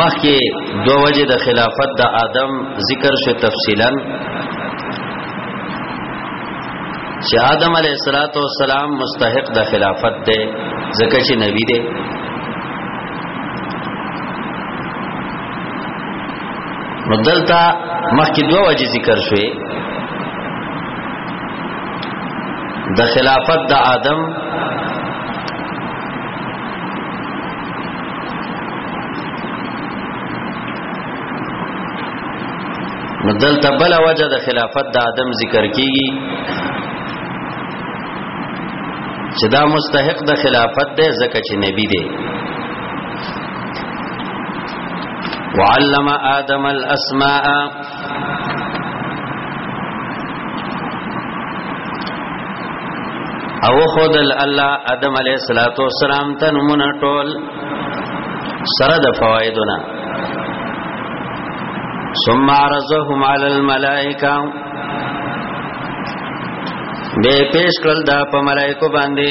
مخکې دو وجه د خلافت د آدم ذکر شو تفصیلا چې آدم علیه السلام مستحق د خلافت دی ځکه چې نبی دی نو دلته مخکې دوه وجې ذکر شوې د خلافت د آدم دلته بل وجه د خلافت د آدم ذکر کیږي چې دا مستحق د خلافت دی ځکه چې نبی دی وعلم آدم الاسماء او خود الله ادم علیہ الصلوۃ والسلام ته نمونه ټول سره د فوایدونه ثم عرضهم علی الملائکه به پیش کړل دا په ملائکه باندې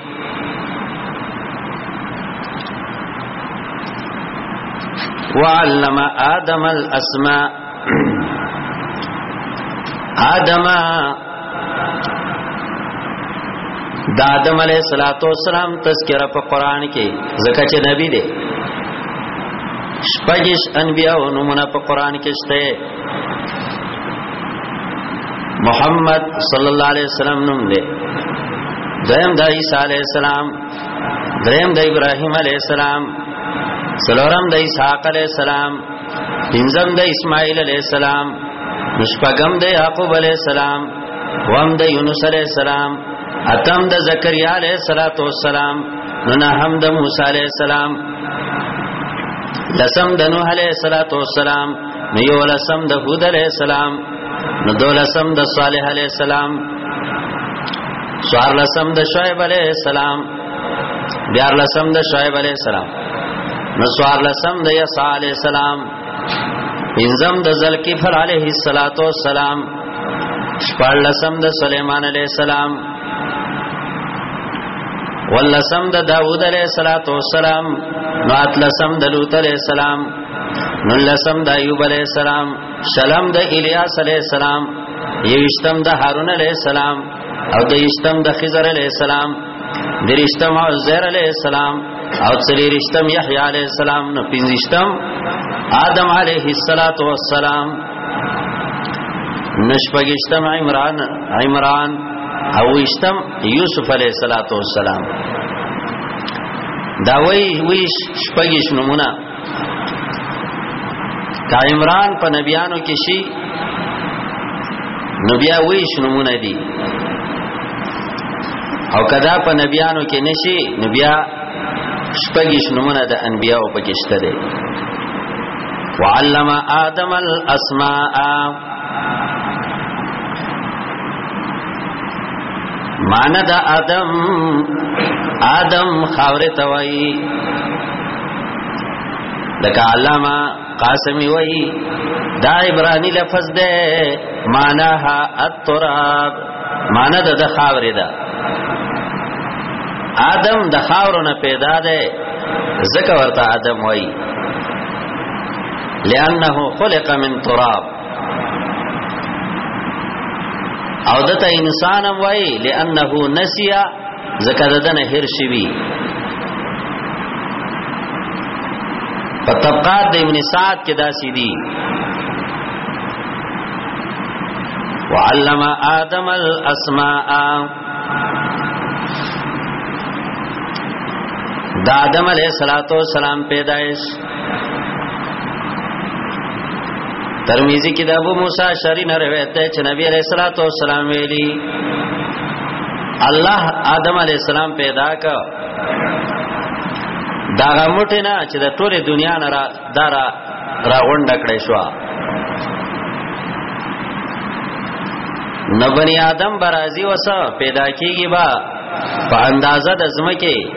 وعلم آدم الاسماء آدم دا آدم علیہ الصلوۃ والسلام تذکرہ په قران کې زکه چې نبی دی شپږش انبیاء او نمونه په قران کې شته محمد صلی الله علیه وسلم نوم دی دویم د عیسی علیه السلام دریم د ابراهیم علیه السلام څلورم د اسحاق علیه السلام پنځم د اسماعیل علیه السلام نشپغم د یعقوب علیه السلام وم د یونس علیه السلام اتم د زکریا علیه السلام نو نه هم د موسی علیه السلام لسم د نوح علیه السلام نو یو لسم د هود علیہ السلام نو دو لسم د صالح علیہ السلام سوار لسم د شعیب علیہ السلام بیار لسم د شعیب علیہ السلام نو سوار لسم د یسع علیہ السلام انزم د ذلکفر علیہ الصلات والسلام شپار لسم د سلیمان علیہ السلام ولسم د داوود علیہ الصلات والسلام نو اتلسم د لوط علیہ السلام نو لسم د ایوب علی السلام شلم د الیاس علی السلام یوشتم د هارون علی السلام او د یشتم د خضر علی السلام درشتم او زهر علی السلام او څلیرشتم یحیی علی السلام نو پنځشتم آدم علیه الصلاۃ والسلام نشپګشتم عمران عمران او وشتم یوسف علیه الصلاۃ والسلام دا وی وی شپګش نمونه کا عمران په نبیانو کې شي نو بیا وی شنمونه دي او کدا په نبیانو کې نشي نو بیا شپږیش نمونه د انبیاو پکې شته دي وعلم آدم الاسماء معنی دا آدم آدم خاور توئی لکه علامه قاسمی وئی دا عبرانی لفظ ده معناها التراب معنی دا د خاور ده آدم د خاورو نه پیدا ده زکه ورته آدم وای لانه خلق من تراب او دته انسان هم وای لانه نسیا زکه ددن هر شوی په طبقات د ابن سعد کې داسې دي وعلم آدم الاسماء دا آدم علیہ الصلوۃ والسلام پیدائش ترمذی کې د ابو موسی شری نه روایت ده چې نبی علیہ الصلوۃ والسلام ویلي الله آدم علیہ السلام پیدا کړ دا غمټه نه چې د ټوله دنیا نه را دارا راغونډ کړې شو نو بنی آدم برازي وسه پیدا کیږي با په اندازه د زمکه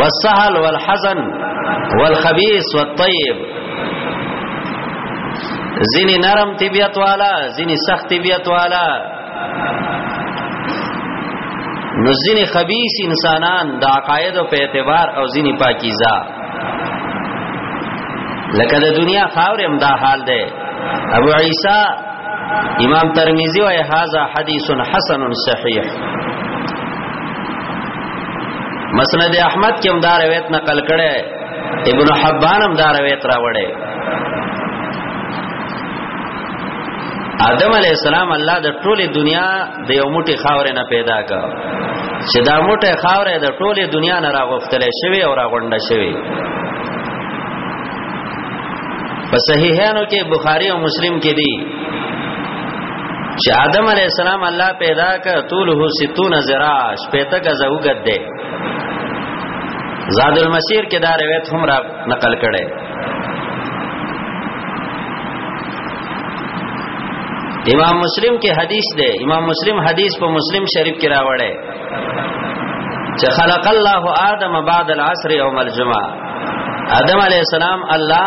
والسهل والحزن والخبيث والطيب زینی نرم طبیعت والا زینی سخت طبیعت والا نو زینی خبیث انسانان د عقاید په اعتبار او زینی پاکیزه لکه د دنیا خاور هم دا حال ده ابو عیسی امام ترمذی وای هاذا حدیث حسن صحیح مسند احمد کې هم دا روایت نقل کړي ابن حبان هم دا روایت راوړي آدم علی السلام الله د ټوله دنیا د یو موټي خاورې نه پیدا کړ چې دا موټه خاورې د ټوله دنیا نه راغفتل شوی او راغونډه شوی په صحیحانو کې بخاری او مسلم کې دي چې آدم علی السلام الله پیدا کړ طوله 60 ذراع شپته غزا وګد ده زاد المسیر کې دا روایت هم را نقل کړي امام مسلم کې حدیث ده امام مسلم حدیث په مسلم شریف کې راوړی چې خلق الله آدم بعد العصر یوم الجمعه آدم علی السلام الله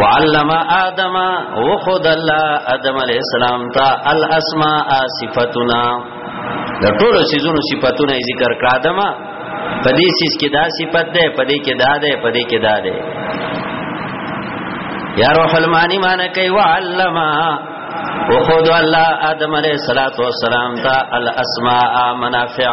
وعلم آدم وخد الله آدم علیہ السلام تا الاسماء صفاتنا د ټول سيزونو صفاتونه ذکر کړه آدم په دې سیس کې دا صفت ده په دې کې دا ده په دې کې دا ده یا روح المانی معنی کوي وعلم وخد الله آدم علیہ الصلوۃ والسلام تا الاسماء منافع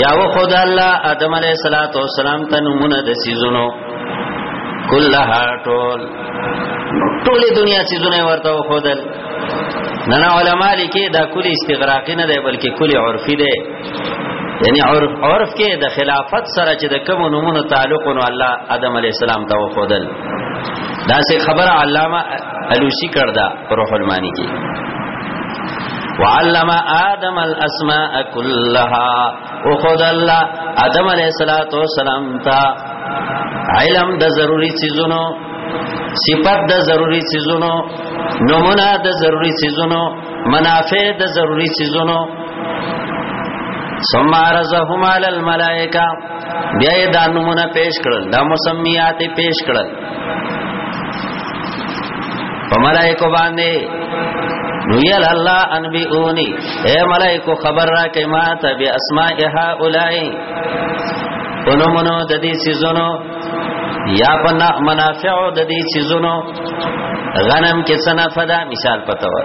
یا و خدا الله آدم علیہ الصلوۃ والسلام ته نمونه د سيزونو کلها ټول ټولې دنیا سيزونه ورته و خدل نه نه علما لیکي دا کلی استغراقی نه دی بلکې کلی عرفي دی یعنی عرف عرف کې د خلافت سره چې د کوم نمونه تعلق نو الله آدم علی السلام ته وخدل دا سه خبره علامه الوسی کړدا روح المانی کې وعلم آدم الاسماء كلها او خد الله آدم علیہ الصلوۃ والسلام تا علم د ضروری چیزونو صفات د ضروری چیزونو نمونه د ضروری چیزونو منافع د ضروری چیزونو ثم عرضهم علی الملائکه بیا دا نمونه پیش کړل دا مسمیات پیش کړل په ملائکه باندې نو یل الله انبئونی اے ملائکه خبر را کې ما ته بیا اسماء هؤلاء ونمنو د دې سيزونو یا په منافع د دې سيزونو غنم کې څنګه فدا مثال پته و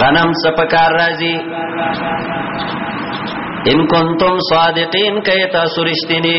غنم سپکار راځي ان کنتم صادقین کئ تاسو رښتینی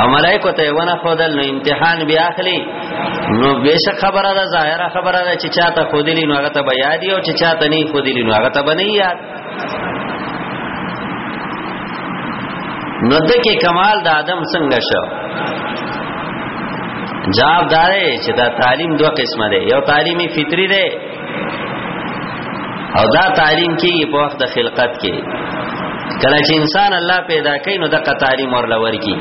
او ملائکه ته ونه خودل نو امتحان بیا اخلي نو بهشک خبره ده ظاهره خبره ده چې چاته خودلی نو هغه ته بیا دی او چې چاته نه خودلی نو هغه ته بنې یاد نو د کې کمال د آدم څنګه شو جواب دارې چې دا تعلیم دوه قسمه ده یو تعلیمي فطری ده او دا تعلیم کیږي په وخت د خلقت کې کله چې انسان الله پیدا کوي نو دغه تعلیم ورل ورکی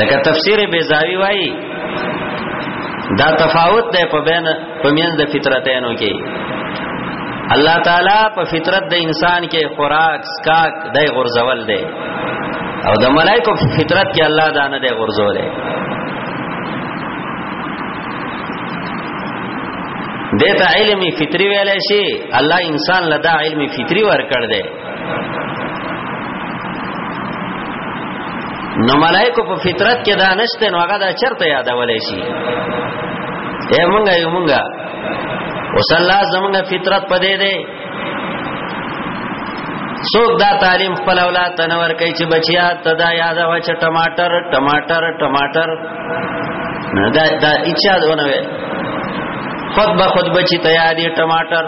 لکه تفسیر بیزاوی وایي دا تفاوت ده په بین په مین د فطرتینو کې الله تعالی په فطرت د انسان کې خوراک سکاک د غرزول ده او د ملائکه فطرت کې الله دانه د غرزول ده دته علم فطری ویل شي الله انسان لدا علم فطری ورکړ دی نو ملائکه په فطرت کې دا نشته نو هغه دا چرته یادول شي اے مونږه یو مونږه وصلا زمونږه فطرت پدې ده څوک دا تعلیم خپل اولاد ته نور کوي چې بچیا ته دا یاد وا چې ټماټر ټماټر ټماټر نه دا دا اچا دونه وي خود به خود بچی ته یاد ټماټر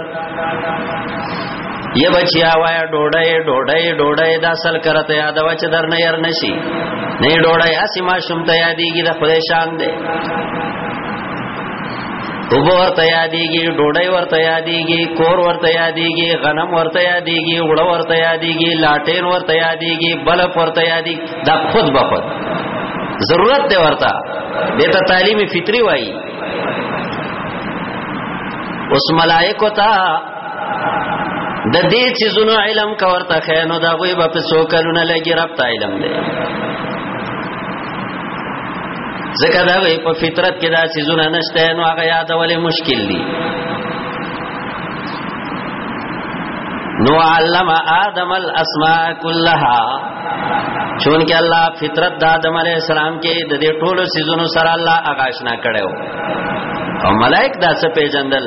یا بچیا وای ډوډۍ ډوډۍ ډوډۍ دا سل کرته یاد وا چې درنه ير نشي نه ډوډۍ اسی ما شوم ته یادېږي د خدای شان دی اوبه ورته یادېږي ډوډۍ ورته یادېږي کور ورته یادېږي غنم ورته یادېږي وړه ورته یادېږي لاټین ورته یادېږي بلب ورته یادېږي دا خود به خود ضرورت دی ورته دته تعلیم فطری وایي اوس ملائکه ته د دې چیزونو علم کا ورته خینو دا غوي په سو کلونه لګي رب ته علم دی ځکه دا وی په فطرت کې دا سيزونه نشته نو هغه یادولې مشکل دي نو علم آدم الاسماء كلها چونکه الله فطرت د آدم علی السلام کې د دې ټولو سيزونو سره الله آغاشنا کړو او ملائک دا څه پیژندل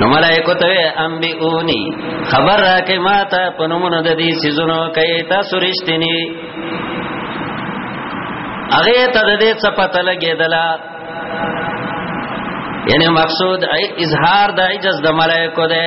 نو ملائکه ته انبئونی خبر راکې ماته پنومونه د دې سيزونو کوي تاسو رښتینی هغه ته د دې څه پته لګېدلا یعنی مقصود اظهار د عجز د ملائکه ده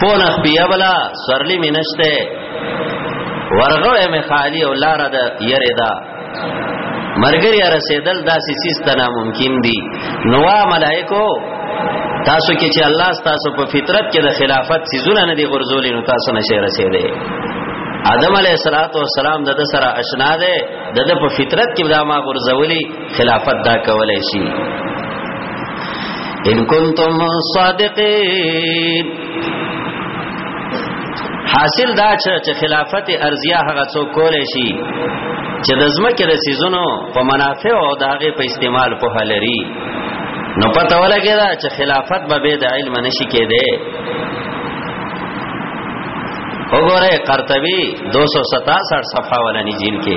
پونه بیا بلا سرلی می نشته ورغه می خالی او لار د یری دا مرګری رسیدل داسې سیس تنا ممکن دی نوا ملائکو تاسو کې چې الله تاسو په فطرت کې د خلافت سيزونه نه دي غرزولې نو تاسو نشه رسیدې آدم علیه السلام د سره آشنا ده د په فطرت کې دا ما غرزولې خلافت دا کولای شي ان کنتم صادقین حاصل دا چې خلافت ارزیا هغه څوک کولای شي چې د زمکه د سيزونو په منافع او د هغه په استعمال په هلري نو پته ولګی دا چې خلافت به بيد علم نشي کېده وګوره قرطبي 267 صفحه ولني جیل کې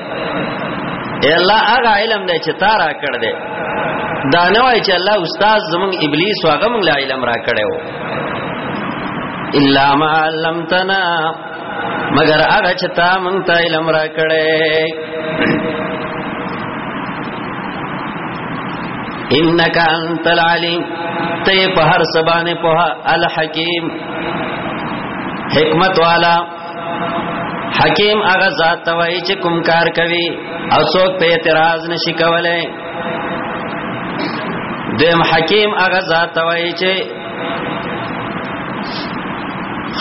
اے الله هغه علم دی چې تا را کړ دې دا نه وای چې الله استاد زمون ابلیس واغه مونږ لا علم را کړو الا ما علمتنا مگر هغه چې تا مونږ ته علم را کړې انك انت العليم ته په هر سبانه په الحکیم حکمت والا حکیم هغه ذات توای چې کوم کار کوي او څوک په اعتراض نشي کولای دیم حکیم هغه ذات توای چې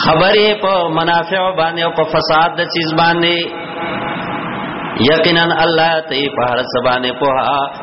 خبرې په منافع باندې او په فساد د چیز باندې یقینا الله ته په هر څه باندې په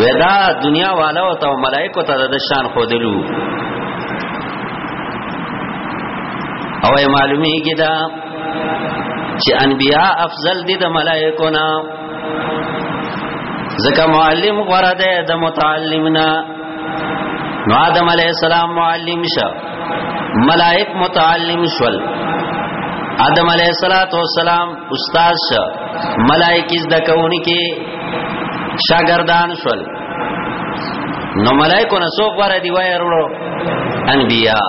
ودا دنیا والا او ته ملائکه ته د شان خودلو او معلومی کی دا چې انبیاء افضل دي د ملائکو نه ځکه معلم غره ده د متعلم نه نو آدم علی السلام معلم شو ملائک متعلم شول آدم علیہ الصلوۃ والسلام استاد شو ملائکه زده کوونکې شاګردان شول نو ملائکه نه څوک ور دی وای ورو انبیاء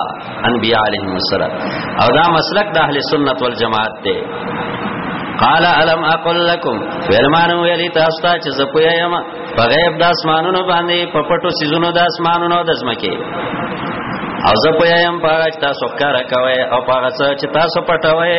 انبیاء علیهم السلام او دا مسلک د اهل سنت والجماعت دی قال الم اقل لكم فلمان ویلی تاسو ته چې زه پوهه یم په غیب د اسمانونو باندې په پټو سيزونو د اسمانونو د ځمکه او زه پوهه یم په هغه چې تاسو ښکارا کوي او په هغه چې تاسو پټوي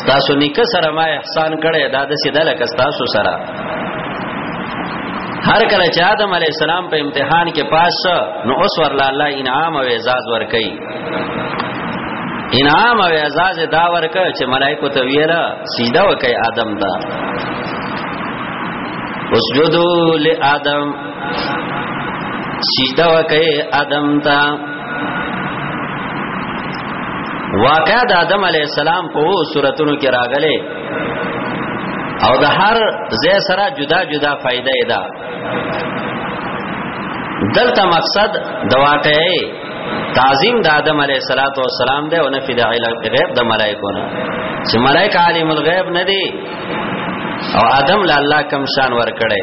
ستاسو نیکه سره ما احسان کړی دا د سیده لکه ستاسو سره هر کله چې آدم علی السلام په امتحان کې پاس نو اوس ورلا الله انعام او اعزاز ورکړي انعام او اعزاز دا ورکه چې ملائکه ته ویرا سیده وکي آدم ته اسجدوا لآدم سیده وکي آدم ته واقع د آدم علی السلام په صورتونو کې راغلي او د هر ځای سره جدا جدا فائدې ده دلته مقصد د واقعي تعظیم د آدم علی صلوات و سلام ده او نه فی د علم غیب د ملائکو نه چې ملائک عالم الغیب نه دي او آدم له الله کم شان ور کړي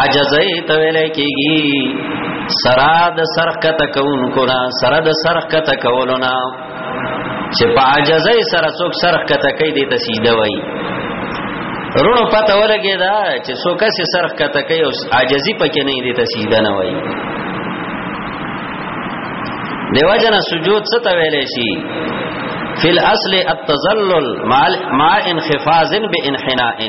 عجزه ته ویل کیږي سرا د سرخ کته کوونکو نه سرا د سرخ کته کولو نه چې په عجزه سره څوک سرخ کته کوي د تسجده وایي رونو پته ولګی دا چې څوک سي سرخ کته کوي او عجزي پکې نه دي تسجده نه وایي دیو جنا سجود څه ته ویلې شي فی الاصل التذلل مع انخفاض بانحناء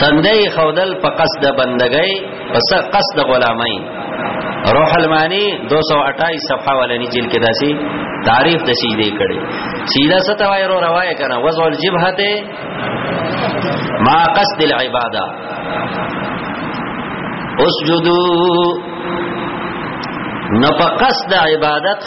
تندې خودل په قصد بندګۍ پس قصد غلامۍ روح المانی 228 صفحه ولني جیل کې داسي تعریف د سیدې کړي سیدا ستوای رو روایت کنه وضع الجبهه ما قصد العباده اسجدو نو په قصد عبادت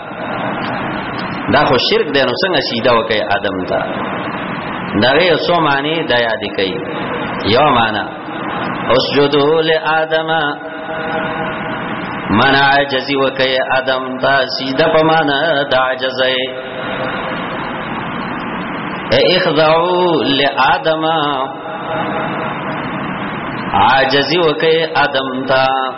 دا خو شرک دی نو څنګه سیدا وکي ادم ته دا یو څو معنی د یاد کوي یو معنا اسجدو لآدم من عجزی وکي ادم ته سیدا په معنا د عجزه اخضعو لآدم عاجزی وکي ادم ته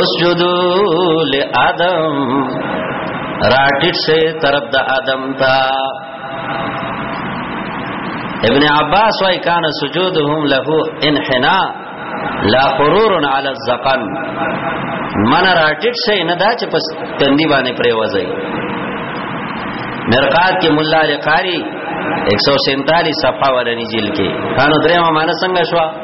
اسجدو لآدم راټیټ سے طرف د آدم تا ابن عباس وای کان سجودهم له انحنا لا غرور علی الزقن من راټیټ سے نه دا چې پس تندی باندې پرې وځي مرقات کې مولا علی قاری 147 صفحه ورنی جیل کې کانو درېما مان څنګه شو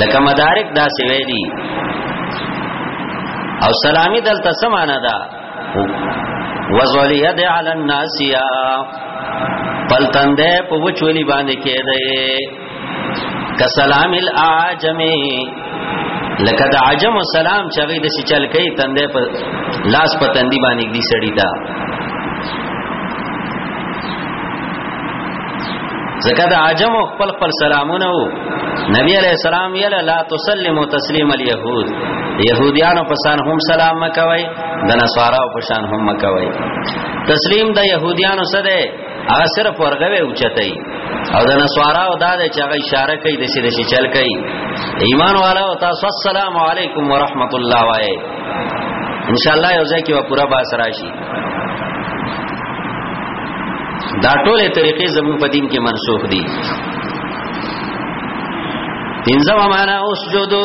لکه مدارک دا سی ویلی او سلامی دلته سمانه ده وزولیه ده علی الناس یا پلتنده په وچولی باندې کېده کسلام الاعجمی لکه د عجم السلام چې هغه د سچل کوي تندې په لاس په تندې باندې دي سړی دا زکه د عجم خپل خپل سلامونه وو نبی علیہ السلام یلا لا تسلم تسلیم اليهود يهوديانو په شان هم سلام مکوي د نصارا په شان هم مکوي تسلیم د يهوديانو سره هغه صرف ورغوي او چتای او د نسوارا او داد چې هغه اشاره کوي د سید شي چل کوي ایمان والا او تاسو السلام علیکم ورحمت الله وای ان شاء الله یو ځکه و پورا باس راشي دا ټوله طریقې زموږ په دین کې منسوخ دي انځه معنا اوس جوړو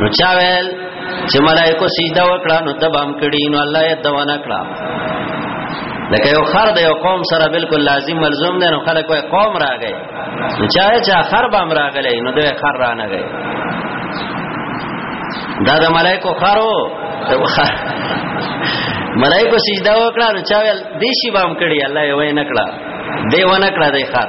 نو چا ویل چې ملائکو سجده وکړه نو دبام کړي نو الله یې دوانه کړه لکه یو خر د یو قوم سره بالکل لازم ملزوم دی نو خلک وای قوم راغی نو چا چا خر بام راغلی نو دوی خر رانه گئی دا د ملائکو خرو ملائکو سجده وکړه نو چا ویل دیشی بام کړي الله یې وای نکړه دی ونه کړه دی خر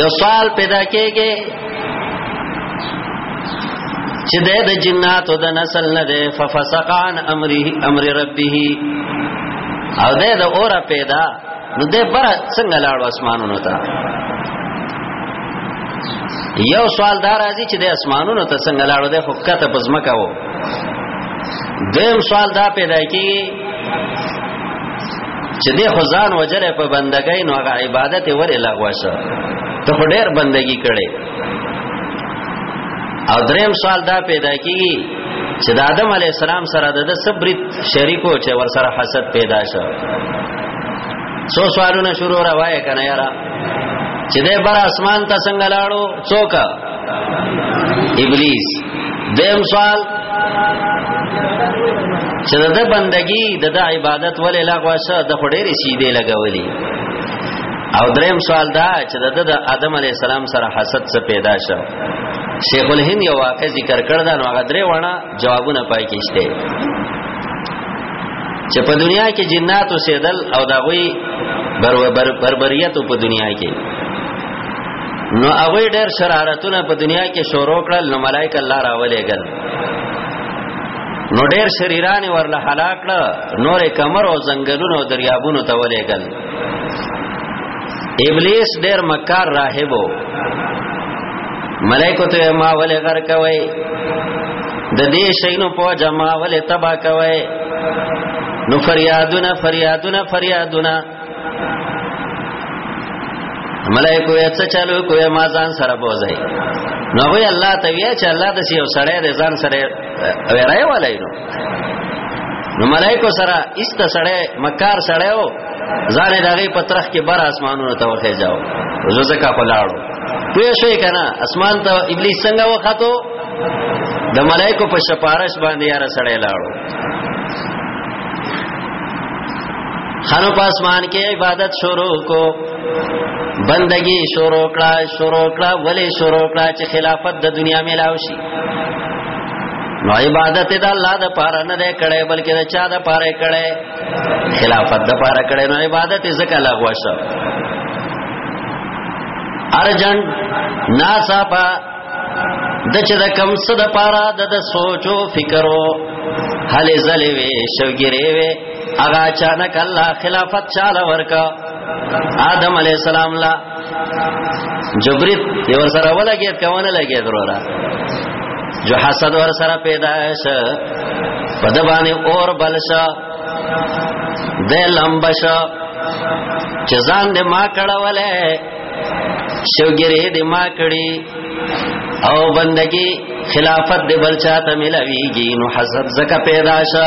یو سوال پیدا کېږي چې د جناتو د نسل نه ده ففسقان امره امر ربه او ده د اور پیدا نو ده بر څنګه لاړ اسمانونو ته یو سوال دا راځي چې د اسمانونو ته څنګه لاړو ده خو کته پزمکه وو دیم سوال دا پیدا کیږي چې دې خزان وجره په بندګۍ نو هغه عبادت ور لغوه شو ته په ډېر بندګي کړي او دریم سوال دا پیدا کیږي چې د آدم علی السلام سره د صبرت شریکو چې ور سره حسد پیدا شو سو سوالونه شروع راوای کنه یارا چې د بر اسمان ته څنګه لاړو څوک ابلیس دیم سوال چې د بندگی د عبادت ولې لغوه شه د خډېری سیدې لګولې او دریم سوال دا چې د آدم علی السلام سره حسد څه پیدا شه شیخ الهند یو واقع ذکر کړ دا نو هغه درې وړه جوابونه پای کې شته چې په دنیا کې جنات او سیدل او دا غوي بربریت په دنیا کې نو هغه ډېر شرارتونه په دنیا کې شروع کړل نو ملائک الله راولېګل نو ډېر شریران ورله هلاک کړ نورې کمر او زنګلونو او دریابونو ته ولېګل ابلیس ډیر مکار راهبو ملائکه ته ما ولې غر کوي د دې شینو په جما ولې تبا کوي نو فریادونه فریادونه فریادونه ملائکه یې څه چالو کوي ما ځان سره بوزي نو وی الله ته وی چې الله د یو سړی د ځان سره ویرای ولای نو نو ملائکو سره ایست سره مکار سره او ځان دغه پترخ کې بر اسمانونو ته وخه جاو زو زکا په لاړو پوه شوې کنه اسمان ته ابلیس څنګه وخاتو د ملائکو په شپارش باندې یار سره لاړو خانو په اسمان کې عبادت شروع کو بندگی شروع کړه شروع کړه ولی شروع کړه چې خلافت د دنیا ملاوي شي نو عبادت د الله د پاره نه دی کړي بلکې د چا د پاره کړي خلافت د پاره کړي نو عبادت یې ځکه لغوه شو ارجن ناسابا د چې د کم څه د پاره د د سوچو فکرو هلې زلې وي شوګيري وي اغا اچانک الله خلافت چاله ورکا آدم علی السلام لا جبريت یو سره ولګید کونه لګید وروره جو حسد ور سره پیدا شه په د باندې اور بلشه د لمبشه چې ځان دې ما کړهولې شوګری دې ما کړی او بندگی خلافت دې بلچا ته ملويږي نو حسد زکه پیدا شه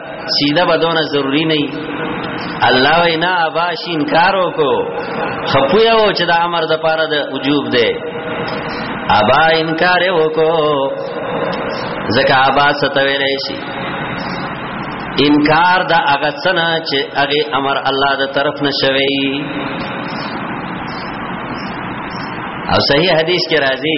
سیده بدونه ضروری نه الله وینا اباش انکار وکړو خپویا و چې د امر د پاره د وجوب دی ابا انکار وکړو زکه ابا ستویلې شي انکار د هغه څنګه چې هغه امر الله د طرف نشوي او صحیح حدیث کې راځي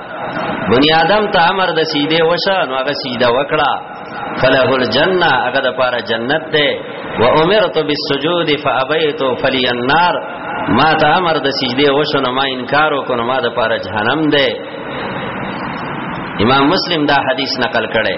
بنی آدم ته امر د سیده وشه نو هغه سیده وکړه فله الجنه هغه د پاره جنت ده و امرت بالسجود فابيت فلي النار ما ته امر د سجده وشه نو ما انکار وکړو ما د پاره جهنم ده امام مسلم دا حدیث نقل کړي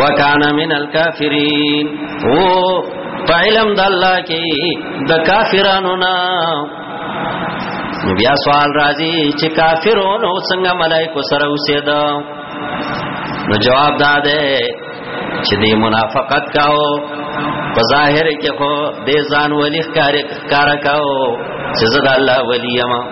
وکانا من الكافرین او په علم د الله کې د کافرانو نه بیا سوال راځي چې کافرونو څنګه ملائکه سره اوسېد نو جواب دا ده چې دې منافقت کاو په ظاهر کې خو دې ځان ولي ښکار کار کاو چې زړه الله ولي ما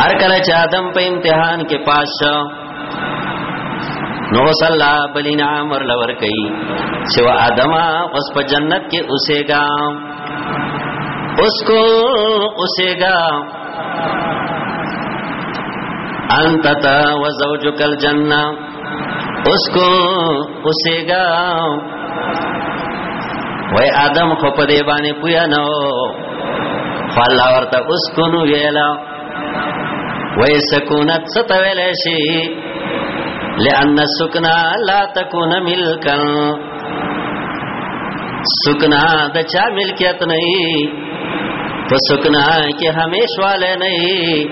هر کله چې آدم په امتحان کې پاس شو نو صلی الله بلین عمر لور کوي چې وا آدم اوس په جنت کې اوسېګا اوس کو اوسېګا انت تا وزوجک الجنه اوس کو اوسېګا وای آدم خو په دې باندې پویا نه و فالله ورته اوس کو نو ویلا وای سکونت ست ویل شي لئن السکنا لا تکون ملکا سکنا د چا ملکیت نه په سکنا کې همیش والے نه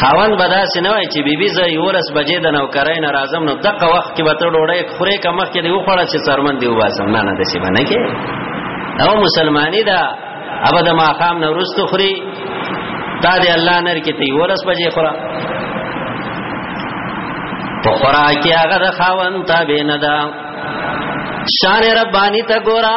خاوند به داسې نه وای چې بیبي زه یولس بجې د نوکرۍ نه راځم نو دغه وخت کې به ته ډوډۍ خورې که مخکې دی وخوړه چې څرمن دی وباسم نه نه داسې به نه کې او مسلمانی ده ابد ما خام نه ورستو خوري تا دې الله نر کې ته یولس بجې خورا په خوراکي هغه د خاوند تابع نه ده شان ربانی ته ګورا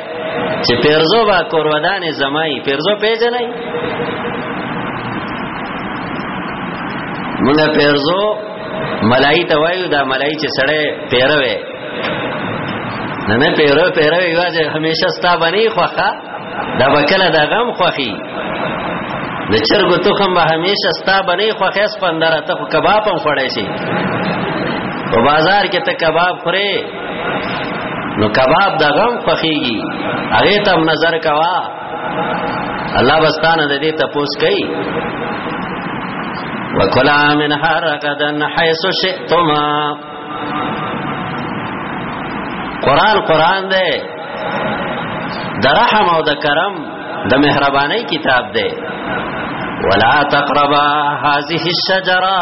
چې پیرزو با کورودان زمای پیرزو پیژنې موږ پیرزو ملای ته وایو دا ملای چې سړی پیروي نه نه پیرو پیرو یوازې همیشه ستا باندې خوخه دا وکړه دا غم خوخي د چرګو تخم به همیشه ستا باندې خوخه سپندره ته کباب هم خړای شي په بازار کې ته کباب خورې نو کباب دا غم خوخیږي هغه ته نظر کوا الله بستانه د دې تپوس کوي وکلا من حرکتن حيث شئتما قران قران دی د رحم او د کرم د مهرباني کتاب دی ولا تقربا هذه الشجره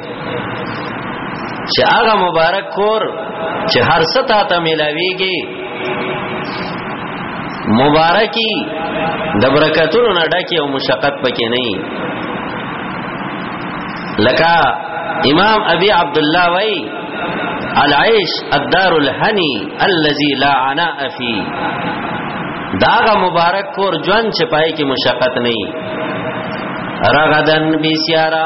چې هغه مبارک کور چې هر څه تا ته ملاويږي مبارکي د برکتونو نه ډکه او مشقت پکې نه لکه امام ابي عبد الله وای العيش الدار الهني الذي لا عناء فيه داغه مبارک کور ژوند چې پای کې مشقت نه رغدن بیسیارا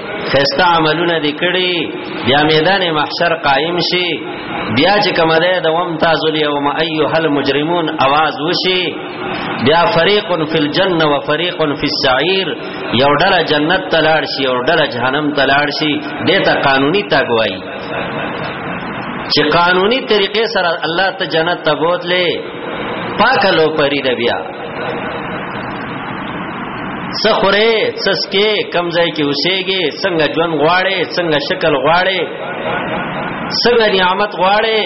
خسته عملونه دې کړي بیا میدان محشر قائم شي بیا چې کومه ده د وم تاسو یوم ایها المجرمون आवाज وشي بیا فریق فی الجنه و فریق فی السعیر یو ډله جنت تلاړ شي یو ډله جهنم تلاړ شي دته قانوني تاګوي چې قانوني طریقې سره الله ته جنت ته بوتلې پاکلو پری د بیا څه خورې څه سکې کم ځای کې اوسېږي څنګه ژوند غواړې څنګه شکل غواړې څنګه نعمت غواړې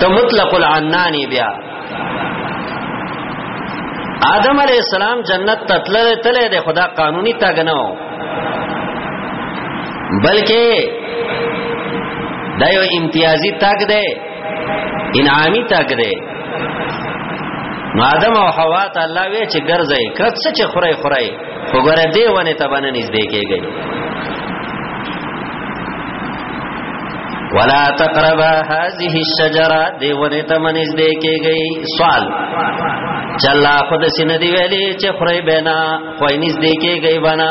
ته مطلق العنانی بیا آدم علی السلام جنت تتل تل د خدا قانوني تاګ نه و بلکې دا یو امتیازي تاګ دی انعامي تاګ دی نو آدم او حوا ته الله وی چې ګرځي کړه څه چې خورای خورای وګوره دی ونه ته باندې نږدې کېږي ولا تقربا هذه الشجره دی ونه ته باندې نږدې کېږي سوال چلا خود سینې دی ویلي چې خورای بنا خوای نږدې کېږي بنا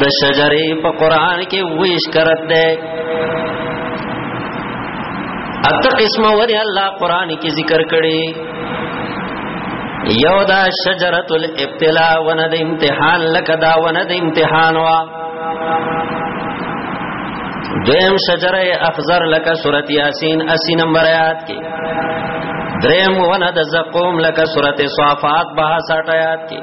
د شجرې په قران کې ویش کرت ده اته قسمه وری الله قران کې ذکر کړي یو دا شجرۃ الابتلاء ونه د امتحان لکه دا ونه د امتحان وا دویم شجره اخضر لکه سورۃ یاسین 80 نمبر آیات کې دریم ونه د زقوم لکه سورۃ صافات 62 آیات کې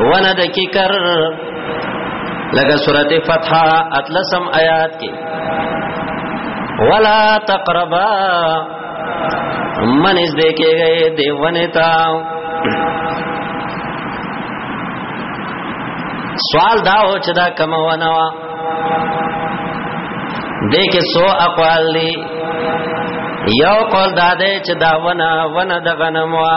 ونه د کیکر لکه سورته فتح اتلسم آیات کې ولا تقربا من از دې کې گئے دی ونه تا سوال دا و چې دا کوم ونه وا دې کې سو اقوال دی یو قول دا دی چې دا ونه ونه د غنم وا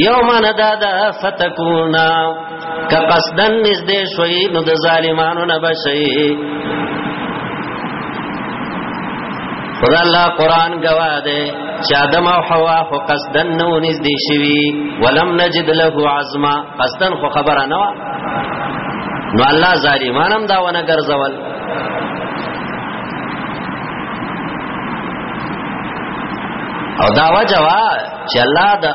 یوم ندادا فتکونا که قصدن نزدې شوي نو د ظالمانو نه بشي خدا الله قران گواه ده چې آدم او حوا خو قصدن نو نږدې شوي ولم نجد له عزما قصدن خو خبره نه نو الله ظالمانم دا ونه ګرځول او دا وجه وا چې الله د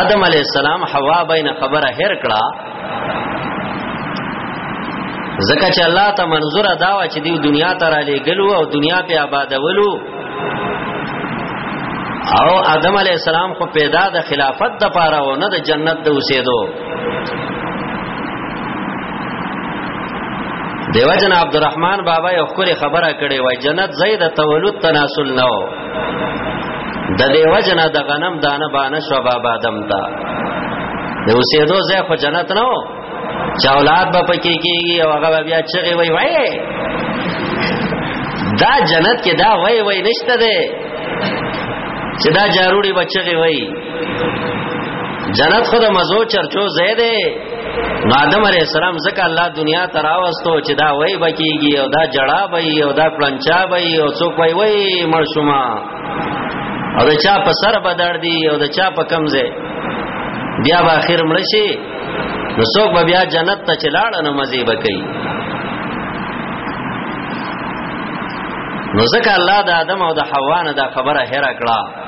آدم علی السلام حوا بین خبره هر کړه زکه چې الله ته منظور دا وا چې دی دنیا ته را لګلو او دنیا په آبادولو او آدم علی السلام خو پیدا د خلافت د پاره و نه د جنت د اوسېدو دیو جن عبدالرحمن بابا یو خپل خبره کړې وای جنت زید تولد تناسل نه و د دیو جن د غنم دانه بانه شو بابا دم تا د اوسېدو زه خو جنت نه و چا اولاد به پکې کېږي او هغه بیا چغې وای وای دا جنت کې دا وای وای نشته ده چې دا جاروړي بچغه وای جنت خود مزو چرچو زیده نو آدم علیہ السلام زکه الله دنیا ته راوستو چې دا وای بکیږي او دا جړا بای او دا پلنچا بای او څوک وای وای مرشوما او دا چا په سر بدړ دی او دا چا په کمزه بیا به اخر مړ شي نو څوک به بیا جنت ته چلاړ نه مزي بکي نو زکه الله د آدم او د حوا نه دا خبره هره کړه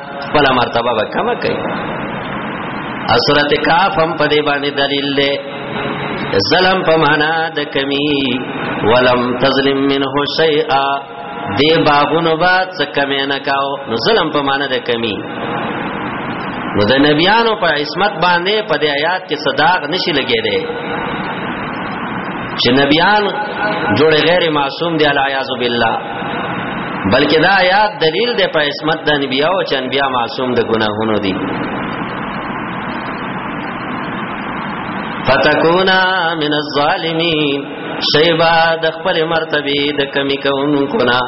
خپل مرتبه به کم کوي اسرت کاف هم په دې باندې دلیل دی ظلم په معنا د کمی ولم تظلم منه شیئا دې باغونو با څه کمی نه کاو نو ظلم په معنا د کمی نو د نبیانو په عصمت باندې په دې آیات کې صداق نشي لګې دی چې نبیان جوړ غیر معصوم دی الیاذ بالله بلکې دا آیات دلیل دی په عصمت د انبیا او چې انبیا معصوم د ګناهونو دي فتکونا من الظالمین شیبا د خپل مرتبه د کمی کوونکو نه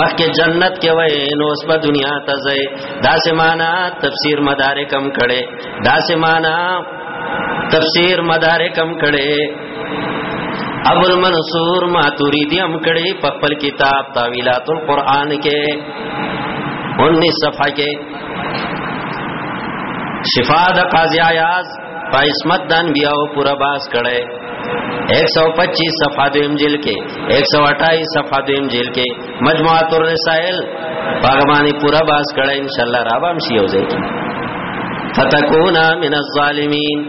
مخکې جنت کې وای نو اوس په دنیا ته ځای داسې معنا تفسیر مدارکم کړي داسې معنا تفسیر مدارکم کړي ابو المنصور ماتوریدی هم کړي په خپل کتاب تاویلات القرآن کې 19 صفحه کې شفا د قاضی عیاض په اسمت د انبیاو پورا باس کړي 125 صفحه دویم جیل کې 128 صفحه دویم جیل کې مجموعات الرسائل پاغمانی پورا باس کړي ان شاء الله رابم شي او ځکه فتكونا من الظالمين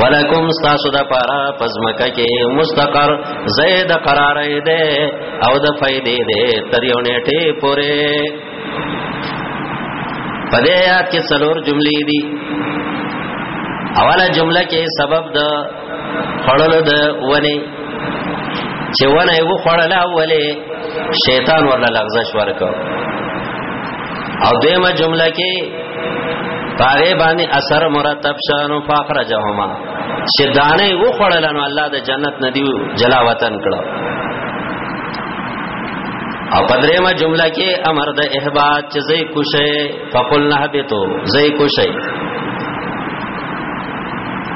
ولکم تاسو د پاره پزمکه کې مستقر زید قرار دی او د فائدې دی تر یو نیټه پوره پدې یاد کې څلور جملې دي اوله جمله کې سبب د خړل د ونی چې ونه یو خړل اوله شیطان ورله لغزش ورکو او دیمه جمله کې پاره باندې اثر مرتب شانو فاخرجهما چې دانه و خړل نو الله د جنت ندی جلا وطن کړو او پدریمه جمله کې امر د احباط چې زې کوشه فقل نهبتو زئی کو شي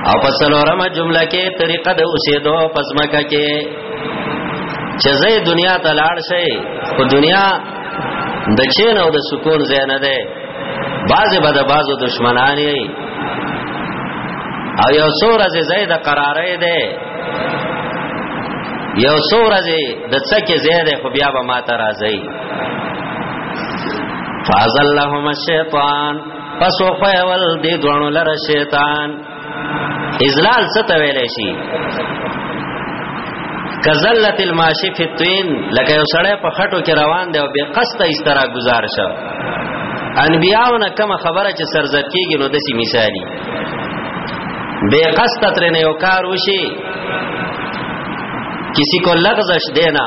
او په څلورمه جمله کې طریقه د اوسېدو پزماکه کې چې زه دنیا ته لاړ شي په دنیا د چین او د سکون ځای نه ده بعضې به د بعضو دشمنان یې او یو څو ورځې ځای د قرارې ده یو څو ورځې د څکې ځای ده خو بیا به ما ته راځي فازلهم الشیطان پس وخویول دی دوانو لر شیطان ازلال ستا ویلی شي کزلت الماشی فی الطین لکه یو سړی په خټو کې روان دی او بے قصد استرا گزار شو انبیاونه کما خبره چې سرزت کیږي نو دسی مثالی بے قصد ترنه یو کار وشي کسی کو لغزش دینا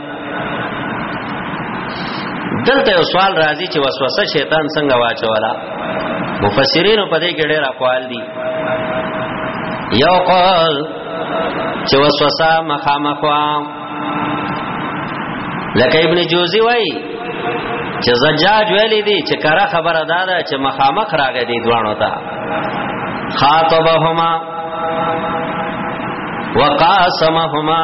دلته یو سوال راځي چې وسوسه شیطان څنګه واچولا مفسرین په دې کې ډېر اقوال دي یو قول چې وسوسه مخامخوا لکه ابن جوزی وای چې زجاج ویلې دي چې کرا خبره دادا چې مخامخ راغې دي دوانو ته خاطبهما وقاسمهما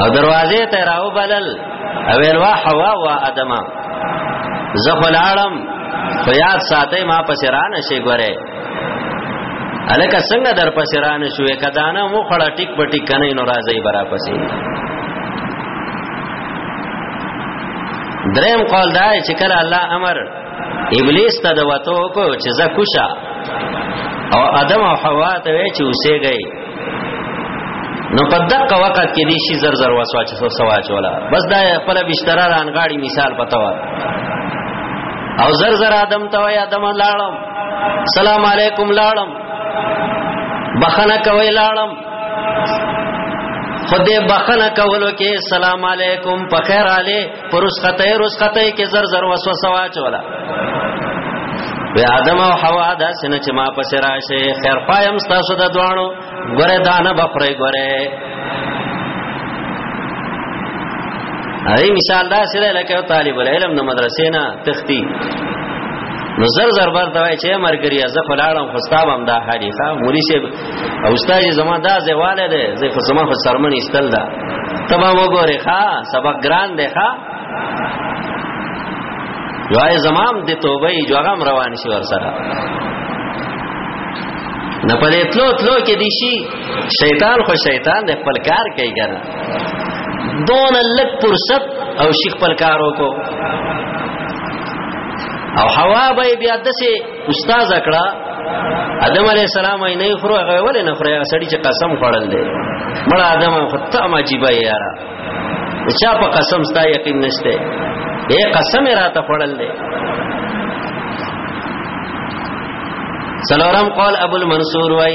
او دروازې ته راو بلل او ویلوا حوا وا ادم زه خلالم خو یاد ساتي ما پس را نشي ګوره الکه څنګه در پس را نشوې کدانه مو خړه ټیک پټی کنه نو راځي برا پسې دریم قول دا چې کله الله امر ابلیس ته د وته کو چې زکوشا او ادم او حوا ته چې اوسېږي نو په دقه وخت کې دې شي زر زر وسوا چې سوا چولا بس دا خپل بشتره رانغاړي مثال پتا و او زر زر ادم ته یا ادم لاړم سلام علیکم لاړم بخنه کوي لاړم خدای بخنه کولو کې سلام علیکم په خیر علی پرسخته رسخته کې زر زر وسوسه واچولا وی آدم او حوا دا سینه چې ما پسې راشه خیر پایم تاسو د دوانو ګره دانه بخره ګره هغه مثال دا سره لکه طالب العلم د مدرسې نه تختی نو زر زر بار دا چې مرګریا زه فلاړم خستابم دا حالی ښا موري شه او استاد زما دا زواله ده زه خو زما خو سرمن استل ده تبا مو ګوره ښا سبق ګران ده ښا یوای زمام د توبه جو غم روان شي ور سره نه پدې تلو تلو کې دي شي شیطان خو شیطان د خپل کار کوي ګره دون لک فرصت او شیخ خپل کارو کو او حوا به بیا دسه استاد اکړه ادم علی السلام یې نه خورو هغه ولې نه خوري سړی چې قسم خوړل دی مړ ادم خطا ما جیبه یارا چا په قسم ستا یقین نشته اے قسم راته خوړل دی سلورم قول ابو المنصور وای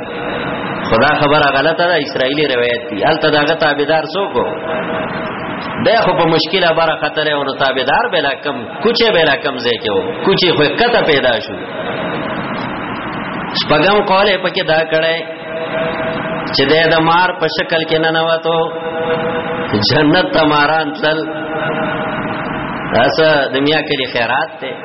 خدا خبره غلطه ده اسرایلی روایت دی الته داغه تابعدار څوک دا خو په مشکله بره خطر او نو تابعدار بلا کم کوچه بلا کم ځای کې وو کوچه خو کته پیدا شو شپږم قوله پکې دا کړه چې د مار په شکل کې نه نواتو جنت تماران تل اسه دنیا کې خیرات ته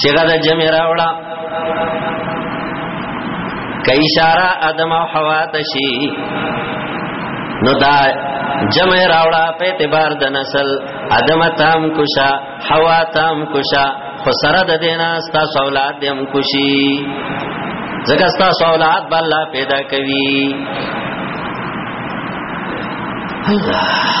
صيغه د جمع راوړه کای اشاره ادم او حوا تشي نو دا جمع راوړه په اعتبار د نسل ادم تام کوشا حوا تام کوشا خو سره د دینا ستا اولاد دې هم کوشي ځکه ستا اولاد به الله پیدا کوي الله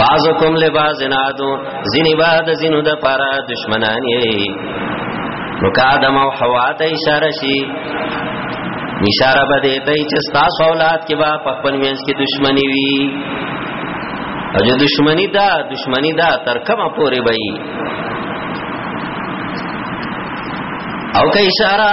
بعضکم لبعض نادو زینی بعد زینو د پارا دشمنان یی نو که آدم او حوا ته اشاره شي اشاره به دی ته چې تاسو اولاد کې با په خپل مینس کې دشمنی وي او جو دشمنی دا دشمنی دا تر کومه پورې وي او که اشاره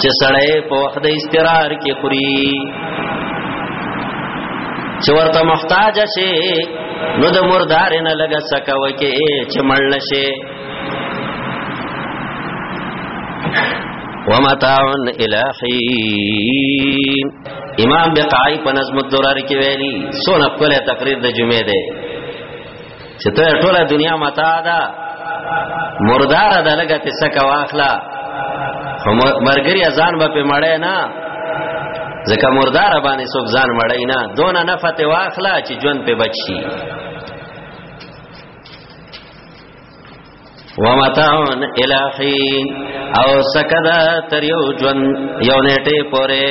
چې سړی په وخت د استقرار کې خوري چې ورته محتاج شي نو د مردار نه لګه سکه وکي چې مړ نشي ومتاع الہین امام بقائی په نظم الدرر کې ویلي سونه کوله تقریر د جمعې ده چې ته ټوله دنیا متا ده مردار ده لګه په سکه واخلا هم مرګري ازان به په مړې نه ځکه مردار باندې څوک ځان مړې نه دون نه فتوا واخلا چې ژوند په بچي ومتاون الہین او سکدا تر یو ژوند یو نیټه پوره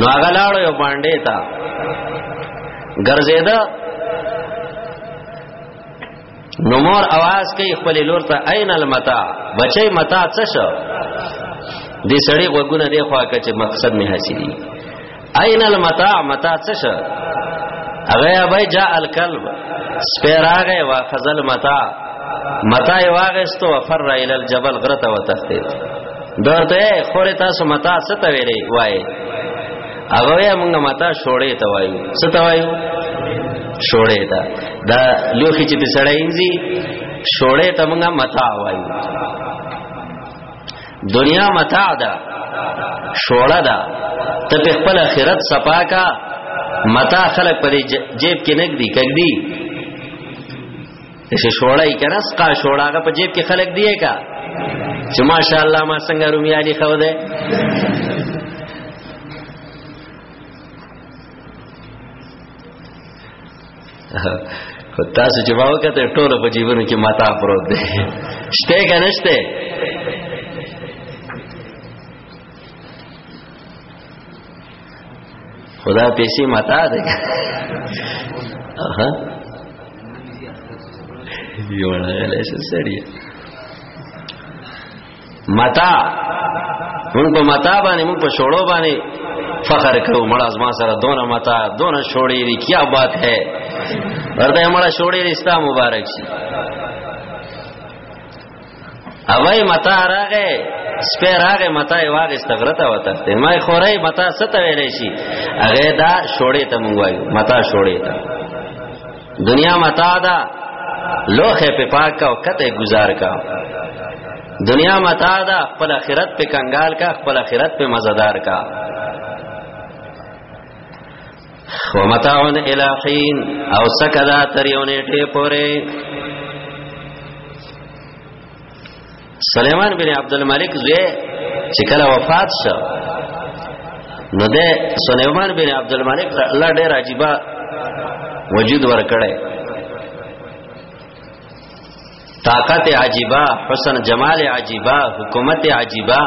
نو هغه لاړو یو باندې تا ګرځیدا نو مور आवाज کوي خپل لور ته عین المتا بچي متا څه شو دې سړی وګونه دی خو کچ مقصد نه حاصلې عین المتا متا څه شو هغه به جاء الکلب سپیراغه وا خزل متا متا یې واغستو فر الى الجبل غرته وتختید دورته خوره تاسو متا ست ویلې وای هغه یې موږ متا شوړې ته وایو ست وایو شوړې ته دا لوخي چې سړی انځي شوړې ته موږ متا وایو دنیا متا ده شوړه ده ته په خپل آخرت سپاکا متا خلق پر جیب کې نګدي کګدي چې شوړای کنه سقا شوړاغه په جیب کې خلک دیه کا چې ماشاءالله ما څنګه رومیالي خو ده خو تاسو چې باو کته ټوله په جیبونو کې ماتا پروت دی شته کنه شته خدا پیسې متا ده اها یو نه لای څه سړی متا موږ په متا باندې موږ په شوړو باندې فخر کوو مړه ازما سره دونه متا دونه شوړې دي کیا بات ہے ورته مړه شوړې دي استا مبارک شي اوای متا راغې سپه راغې متا یې واغست غرته وته ته ما خورې متا ست ویلې شي هغه دا شوړې ته مونږ وایو متا شوړې ته دنیا متا دا لوخه په پاک کا او کته گزار کا دنیا متا دا خپل اخرت په کنګال کا خپل اخرت په مزدار کا ومتاعن الہین او سکدا تر یو نیټه پوره سليمان بن عبد الملک زوی چې کله وفات شو نو ده سليمان بن عبد الملک الله ډېر عجيبه وجود ورکړی طاقت عجیبا حسن جمال عجیبا حکومت عجیبا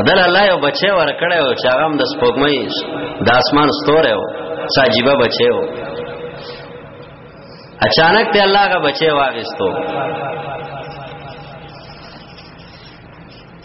ادل الله یو بچي ور کړو چې هغه د سپوږمۍ د اسمان ستوره و ساجيبه بچي و اچانک ته الله هغه بچي واغستو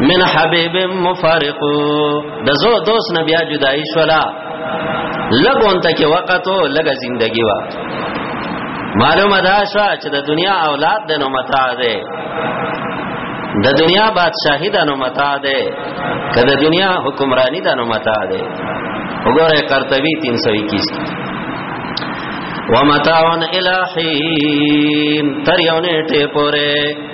من حبیب مفارق د زو دوست نه بیا جدای شولا لګون ته کې وخت او لګه زندگی وا معلومه دا شو چې د دنیا اولاد د نو متاع ده د دنیا بادشاہی د نو متاع ده که د دنیا حکمرانی د نو متاع ده وګوره قرطبی 321 ومتاعن الہین تر یو نیټه پوره